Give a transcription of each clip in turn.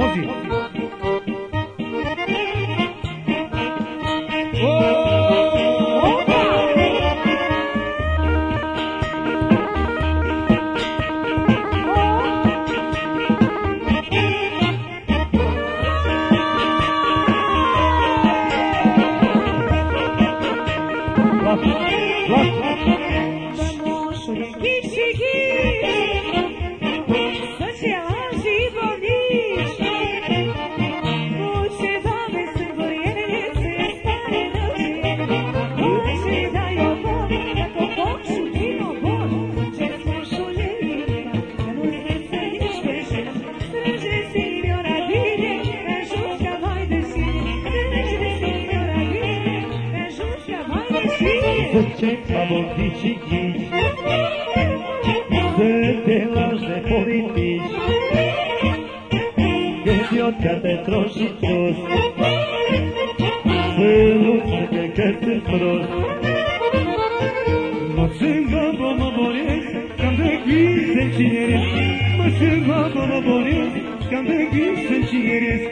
Ouve. ucieka, bo widzi dziś. Gdy tyle, że polipić, Wiediotka te trosi cóż, Synu, czekaj, kiedy wprost. Maszynka, bo se borie, Kandek widzę ci nie mas bo ma borie, Yerdeki seçiliriz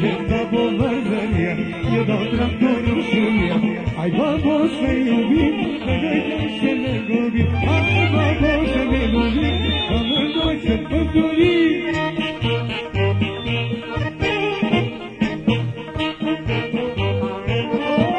Cebda bovarlar ya. Ya da trak doğrusun ya. Ay babo sen yubi Kadayım sene gobi Ay babo sene gobi Kalır da çapı Oh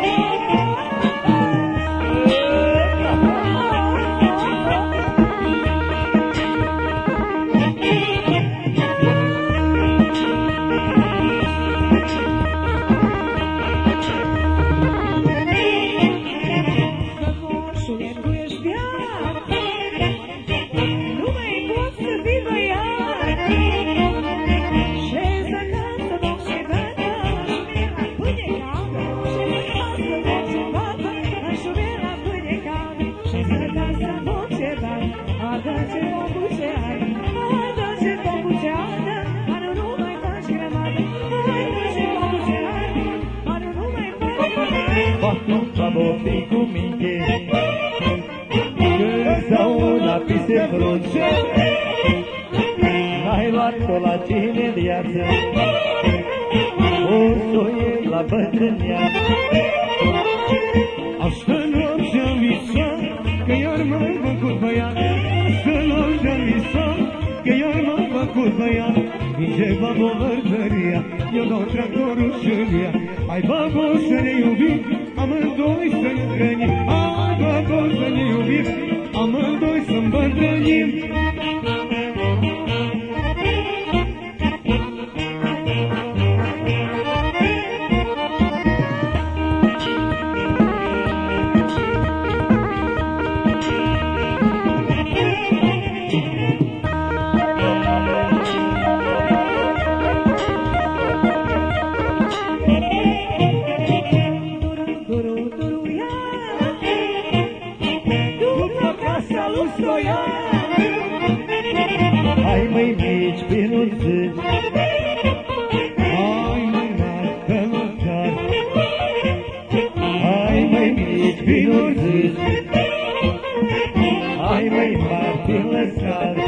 poartă Babopii cu minte. Întotdeauna pi se frunge N-ai luat-o la tine viață. Ursul e la bătrânea Asta nu am ce-am visat Că iar m-am făcut băiat. Asta nu am ce-am visat Că iar m-am făcut băiat. Vinge babovărdăria Eu dau tractorul și-l ia Hai babo să ne iubim amândoi să ne hrănim, amândoi să ne iubim, amândoi să îmbătrânim. Ai, mãe mici, pinuțe Ai, mãe mari, Ai, mãe mici, pinuțe Ai, mãe mari, pilăsari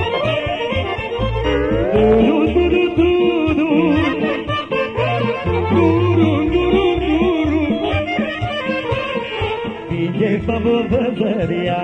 tudo tudo du, du, بابو بزریا